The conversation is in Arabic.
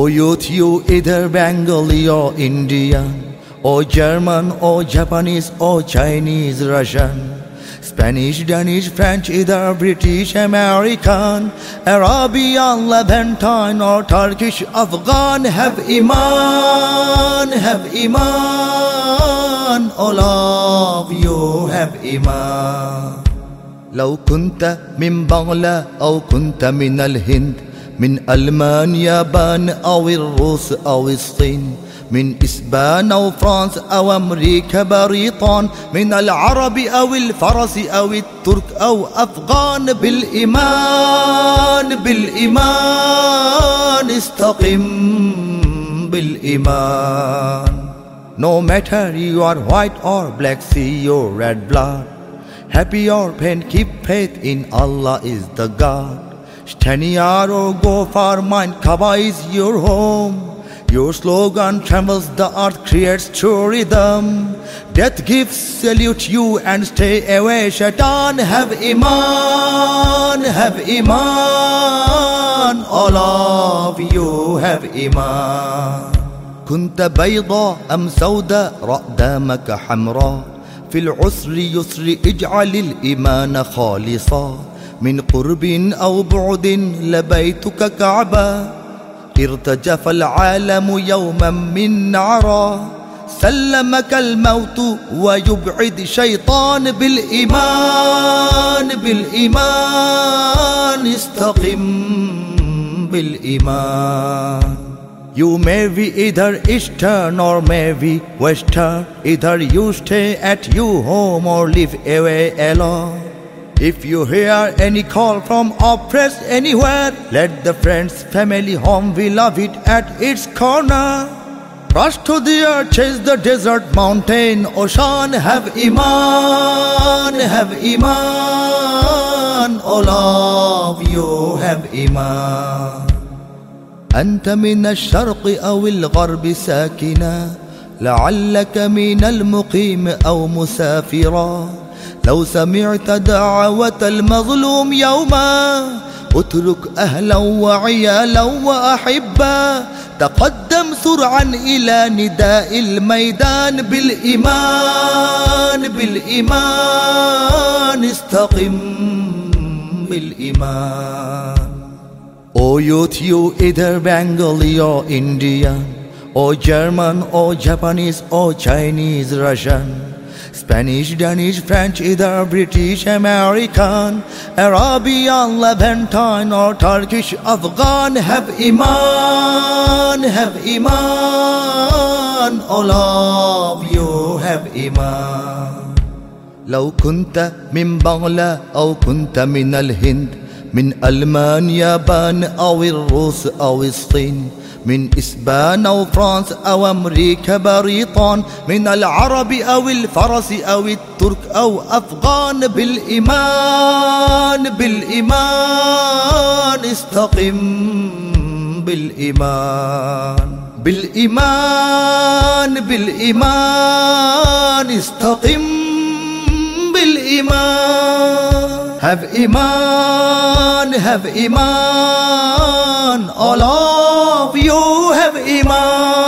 O youth, you either Bengali or Indian, or German or Japanese or Chinese, Russian, Spanish, Danish, French, either British, American, Arabian, Levantine or Turkish, Afghan, have Iman, have Iman, all of you have Iman. لو كنت من بغلة أو كنت من الهند من ألمان يابان أو الروس أو الصين من إسبان أو فرنسا أو أمريكا بريطان من العرب أو الفرس أو الترك أو أفغان بالإيمان بالإيمان استقم بالإيمان. No matter you are white or black, see your red blood. Happy or pain, keep faith in Allah is the God. Or go far, mine Kaaba is your home your slogan travels the earth, creates true rhythm. Death gives salute you and stay away, shaitan. Have iman, have iman. All of you have iman. كنت بيضاء أم سوداء رأدامك حمراء في العسر يسر اجعل الإيمان خالصا من قرب أو بعد لبيتك كعبا. ارتجف العالم يوما من عرى سلمك الموت ويبعد شيطان بالإيمان بالإيمان استقم بالإيمان. You may be either Eastern or maybe Western. Either you stay at your home or live away alone. if you hear any call from oppressed anywhere, let the friends, family, home, we love it at its corner. Rush to the earth, chase the desert, mountain, ocean, have Iman, have Iman, all of you have Iman. أنت من الشرق أو الغرب ساكنا لعلك من المقيم أو مسافرا لو سمعت دعوة المظلوم يوما اترك أهلا وعيالا وأحبا تقدم سرعا إلى نداء الميدان بالإيمان بالإيمان استقم بالإيمان O youth, you either Bengali or Indian, or German or Japanese or Chinese, Russian. Spanish, Danish, French, either British, American, Arabian, Levantine or Turkish, Afghan, have Iman, have Iman, all of you have Iman. لو كنت من بغلة أو كنت من الهند من ألمان يابان أو الروس أو الصين. من إسبان أو فرنسا أو أمريكا بريطان. من العرب أو الفرس أو الترك أو أفغان. بالإيمان بالإيمان استقم بالإيمان. بالإيمان بالإيمان استقم Have Iman, have Iman, all of you have Iman.